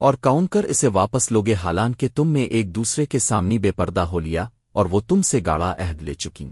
اور کاؤن کر اسے واپس لوگے حالان کہ تم میں ایک دوسرے کے سامنے بے پردہ ہو لیا اور وہ تم سے گاڑا عہد لے چکیں۔